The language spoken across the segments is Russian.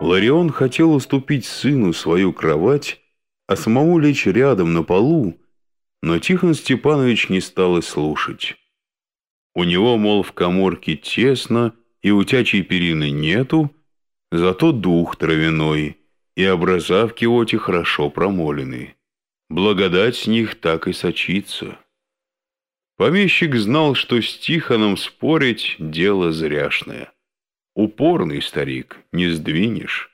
Ларион хотел уступить сыну свою кровать, а самому лечь рядом на полу, но Тихон Степанович не стал и слушать. У него, мол, в коморке тесно, и утячей перины нету, зато дух травяной, и образа в киоте хорошо промолены. Благодать с них так и сочится. Помещик знал, что с Тихоном спорить – дело зряшное. Упорный старик, не сдвинешь.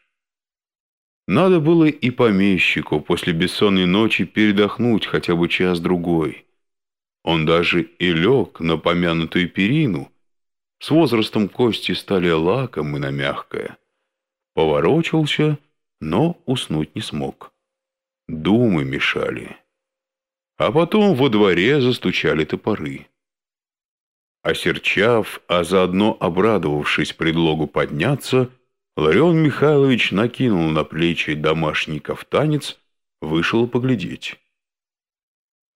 Надо было и помещику после бессонной ночи передохнуть хотя бы час-другой. Он даже и лег на помянутую перину. С возрастом кости стали лаком и на мягкое. Поворочился, но уснуть не смог. Думы мешали. А потом во дворе застучали топоры. Осерчав, а заодно обрадовавшись предлогу подняться, Ларион Михайлович накинул на плечи домашний кафтанец, вышел поглядеть.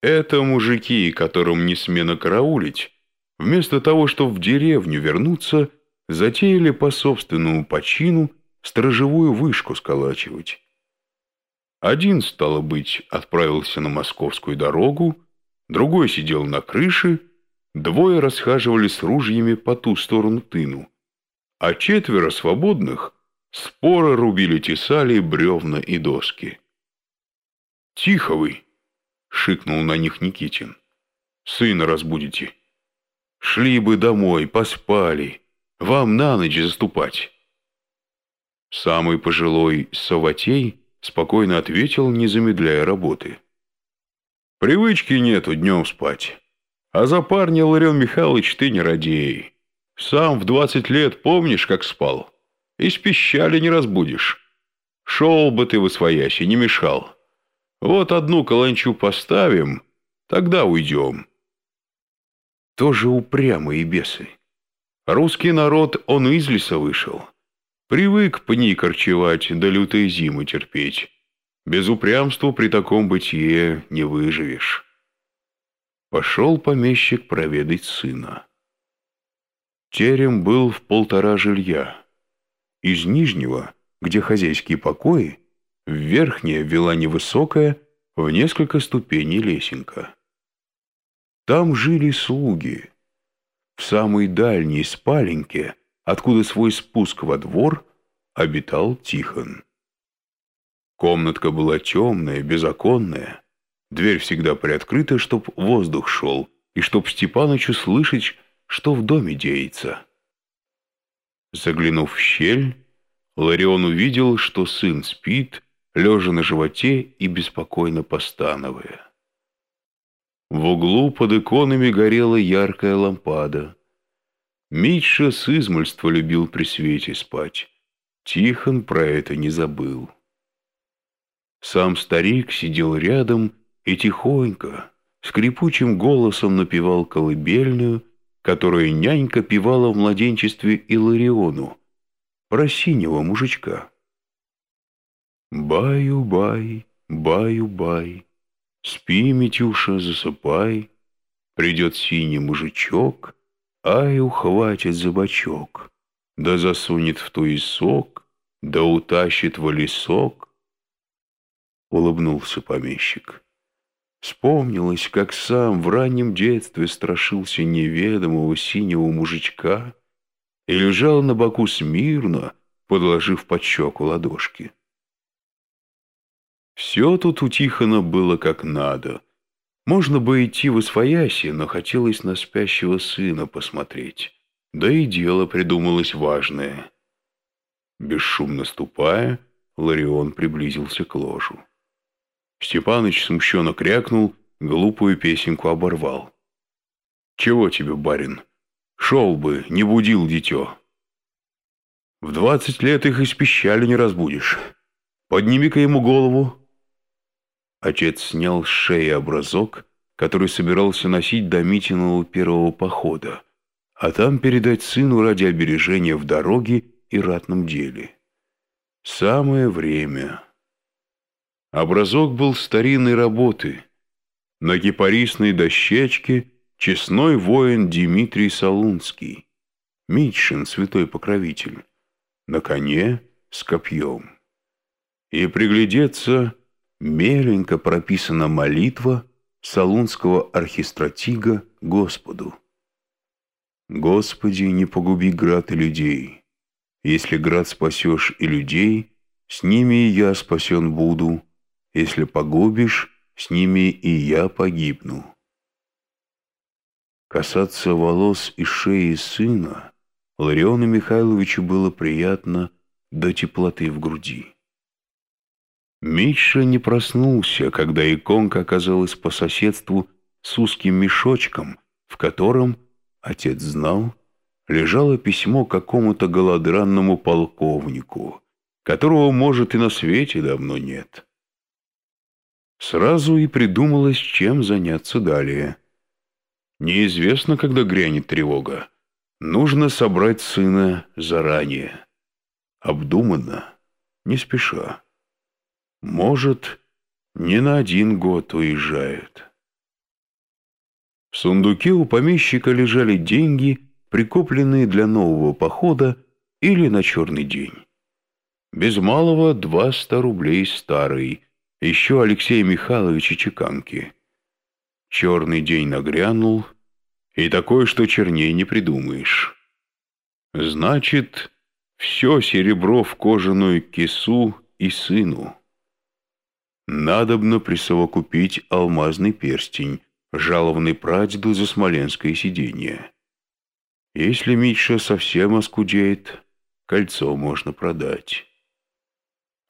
Это мужики, которым не смено караулить, вместо того, чтобы в деревню вернуться, затеяли по собственному почину сторожевую вышку сколачивать. Один, стало быть, отправился на московскую дорогу, другой сидел на крыше, двое расхаживали с ружьями по ту сторону тыну, а четверо свободных споро рубили тесали, бревна и доски. «Тихо вы!» — шикнул на них Никитин. «Сына разбудите. Шли бы домой, поспали. Вам на ночь заступать». Самый пожилой Саватей спокойно ответил, не замедляя работы. «Привычки нету днем спать. А за парня, Ларион Михайлович, ты не радей. Сам в двадцать лет помнишь, как спал? Из пищали не разбудишь. Шел бы ты в освояси, не мешал. Вот одну каланчу поставим, тогда уйдем». Тоже упрямые бесы. Русский народ, он из леса вышел. Привык пни корчевать, да лютые зимы терпеть. Без упрямства при таком бытие не выживешь. Пошел помещик проведать сына. Терем был в полтора жилья. Из нижнего, где хозяйские покои, в верхнее вела невысокая, в несколько ступеней лесенка. Там жили слуги. В самой дальней спаленьке откуда свой спуск во двор обитал Тихон. Комнатка была темная, безоконная, дверь всегда приоткрыта, чтоб воздух шел, и чтоб Степанычу слышать, что в доме деется. Заглянув в щель, Ларион увидел, что сын спит, лежа на животе и беспокойно постановая. В углу под иконами горела яркая лампада. Митша с измольства любил при свете спать. Тихон про это не забыл. Сам старик сидел рядом и тихонько, скрипучим голосом напевал колыбельную, которую нянька певала в младенчестве Илариону, про синего мужичка. «Баю-бай, баю-бай, спи, Митюша, засыпай, придет синий мужичок, Ай, ухватит за бочок, да засунет в туесок, да утащит в лесок. Улыбнулся помещик. Вспомнилось, как сам в раннем детстве страшился неведомого синего мужичка и лежал на боку смирно, подложив под щеку ладошки. Все тут у Тихона было как надо — можно бы идти в освояси, но хотелось на спящего сына посмотреть. Да и дело придумалось важное. Бесшумно ступая, Ларион приблизился к ложу. Степаныч смущенно крякнул, глупую песенку оборвал. «Чего тебе, барин? Шел бы, не будил дитё. В двадцать лет их из пищали не разбудишь. Подними-ка ему голову, Отец снял с шеи образок, который собирался носить до Митиного первого похода, а там передать сыну ради обережения в дороге и ратном деле. Самое время. Образок был старинной работы. На кипарисной дощечке честной воин Дмитрий Солунский, Митшин, святой покровитель. На коне с копьем. И приглядеться, меленько прописана молитва салунского архистратига Господу. «Господи, не погуби град и людей. Если град спасешь и людей, с ними и я спасен буду. Если погубишь, с ними и я погибну». Касаться волос и шеи сына Лариону Михайловичу было приятно до теплоты в груди. Миша не проснулся, когда иконка оказалась по соседству с узким мешочком, в котором, отец знал, лежало письмо какому-то голодранному полковнику, которого, может, и на свете давно нет. Сразу и придумалось, чем заняться далее. Неизвестно, когда грянет тревога. Нужно собрать сына заранее. Обдуманно, не спеша. Может, не на один год уезжают. В сундуке у помещика лежали деньги, прикопленные для нового похода или на черный день. Без малого два ста рублей старый, еще Алексея Михайловича Чеканки. Черный день нагрянул, и такой, что черней не придумаешь. Значит, все серебро в кожаную кису и сыну. Надобно присовокупить алмазный перстень, жалованный прадеду за смоленское сиденье. Если Митша совсем оскудеет, кольцо можно продать.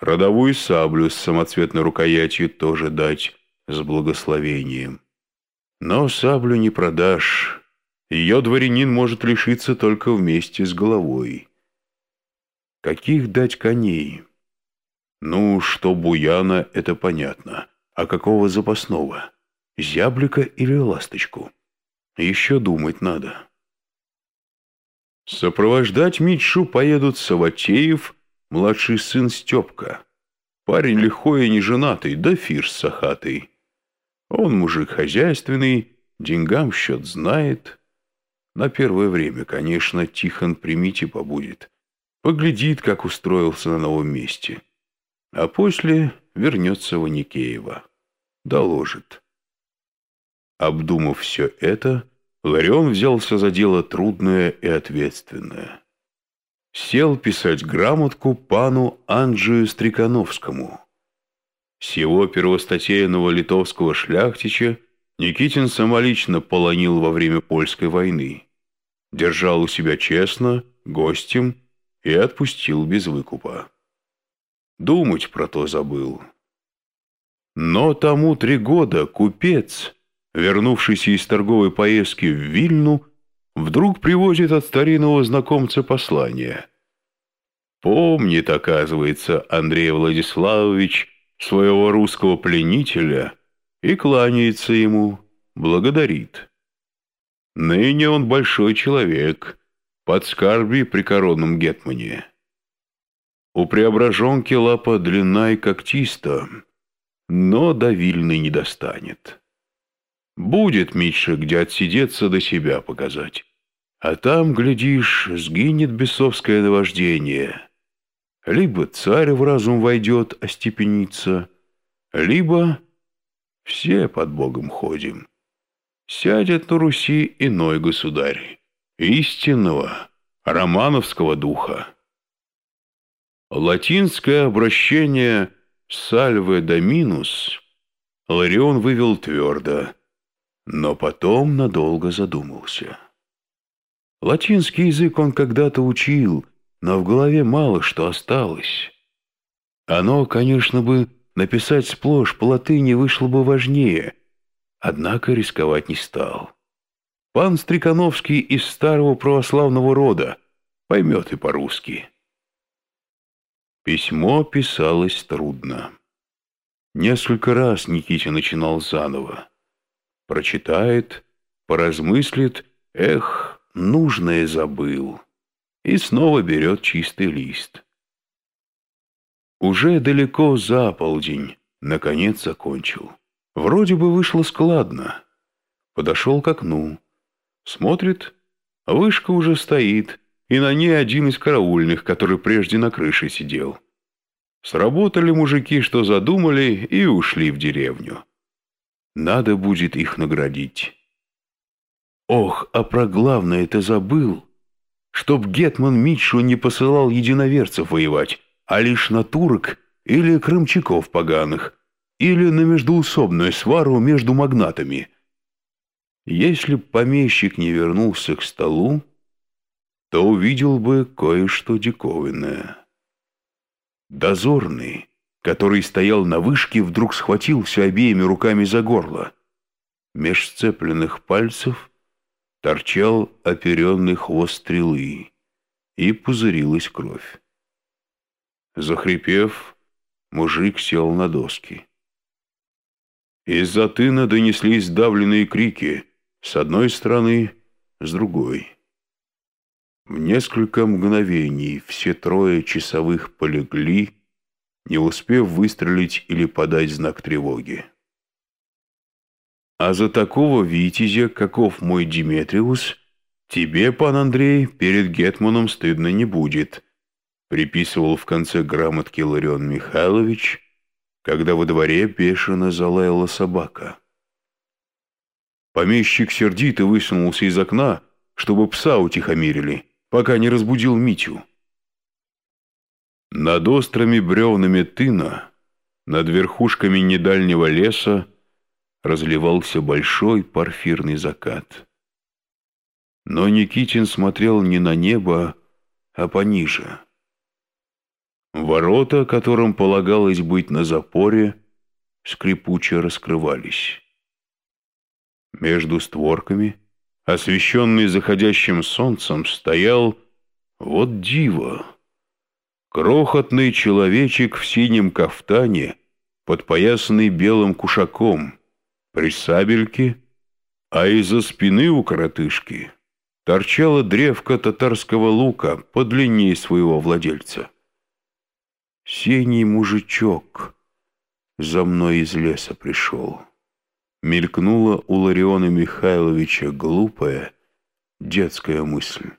Родовую саблю с самоцветной рукоятью тоже дать с благословением. Но саблю не продашь. Ее дворянин может лишиться только вместе с головой. Каких дать коней? Ну, что буяна, это понятно. А какого запасного? Зяблика или ласточку? Еще думать надо. Сопровождать Митшу поедут Саватеев, младший сын Степка. Парень лихой и неженатый, да фирс сахатый. Он мужик хозяйственный, деньгам счет знает. На первое время, конечно, Тихон примите побудет. Поглядит, как устроился на новом месте а после вернется в Аникеево. Доложит. Обдумав все это, Ларион взялся за дело трудное и ответственное. Сел писать грамотку пану Анджию Стрекановскому. Сего первостатейного литовского шляхтича Никитин самолично полонил во время польской войны. Держал у себя честно, гостем и отпустил без выкупа. Думать про то забыл. Но тому три года купец, вернувшийся из торговой поездки в Вильну, вдруг привозит от старинного знакомца послание. Помнит, оказывается, Андрей Владиславович своего русского пленителя и кланяется ему, благодарит. Ныне он большой человек, под скарби при коронном гетмане. У преображенки лапа длинна и когтиста, но до Вильны не достанет. Будет Митша где отсидеться до себя показать. А там, глядишь, сгинет бесовское наваждение. Либо царь в разум войдет, остепенится, либо все под Богом ходим. Сядет на Руси иной государь, истинного, романовского духа. Латинское обращение «сальве доминус» Ларион вывел твердо, но потом надолго задумался. Латинский язык он когда-то учил, но в голове мало что осталось. Оно, конечно бы, написать сплошь по латыни вышло бы важнее, однако рисковать не стал. Пан Стрекановский из старого православного рода, поймет и по-русски. Письмо писалось трудно. Несколько раз Никитя начинал заново. Прочитает, поразмыслит, эх, нужное забыл. И снова берет чистый лист. Уже далеко за полдень, наконец закончил. Вроде бы вышло складно. Подошел к окну. Смотрит, вышка уже стоит, и на ней один из караульных, который прежде на крыше сидел. Сработали мужики, что задумали, и ушли в деревню. Надо будет их наградить. Ох, а про главное-то забыл. Чтоб Гетман Митшу не посылал единоверцев воевать, а лишь на турок или крымчаков поганых, или на междуусобную свару между магнатами. Если б помещик не вернулся к столу, то увидел бы кое-что диковинное. Дозорный, который стоял на вышке, вдруг схватился обеими руками за горло. Меж сцепленных пальцев торчал оперенный хвост стрелы, и пузырилась кровь. Захрипев, мужик сел на доски. Из-за тына донеслись давленные крики с одной стороны, с другой. В несколько мгновений все трое часовых полегли, не успев выстрелить или подать знак тревоги. А за такого витязя, каков мой Диметриус, тебе, пан Андрей, перед Гетманом стыдно не будет, приписывал в конце грамотки Ларион Михайлович, когда во дворе бешено залаяла собака. Помещик сердито высунулся из окна, чтобы пса утихомирили, пока не разбудил Митю. Над острыми бревнами тына, над верхушками недальнего леса, разливался большой парфирный закат. Но Никитин смотрел не на небо, а пониже. Ворота, которым полагалось быть на запоре, скрипуче раскрывались. Между створками, освещенный заходящим солнцем, стоял вот диво. Крохотный человечек в синем кафтане, подпоясанный белым кушаком, при сабельке, а из-за спины у коротышки торчала древко татарского лука подлиннее своего владельца. Синий мужичок за мной из леса пришел. Мелькнула у Лариона Михайловича глупая детская мысль.